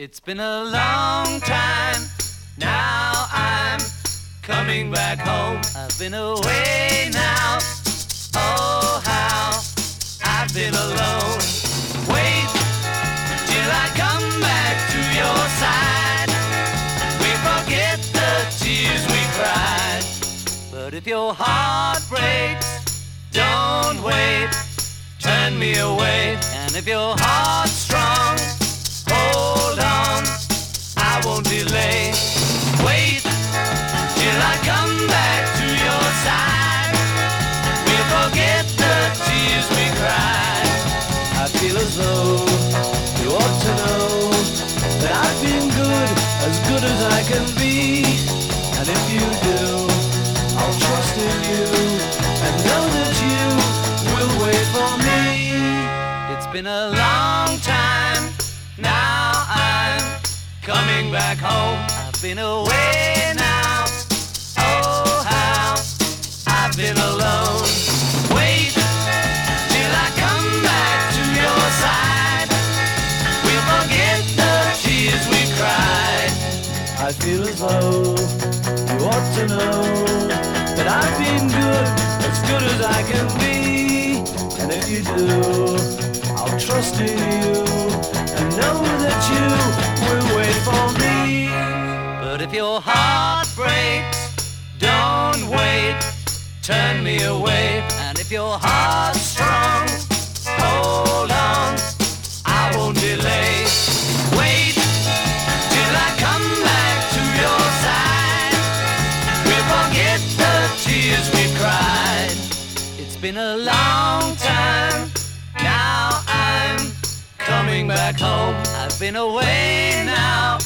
It's been a long time. Now I'm coming back home. I've been away now. Oh, how I've been alone. Wait till I come back to your side. We forget the tears we cried. But if your heart breaks, don't wait. Turn me away. And if your heart's strong, been good, as good as I can be. And if you do, I'll trust in you and know that you will wait for me. It's been a long time. Now I'm coming back home. I've been away now. I feel as though you ought to know that I've been good, as good as I can be. And if you do, I'll trust in you and know that you will wait for me. But if your heart breaks, don't wait, turn me away. And if your heart's strong, been a long time. Now I'm coming back home. I've been away now.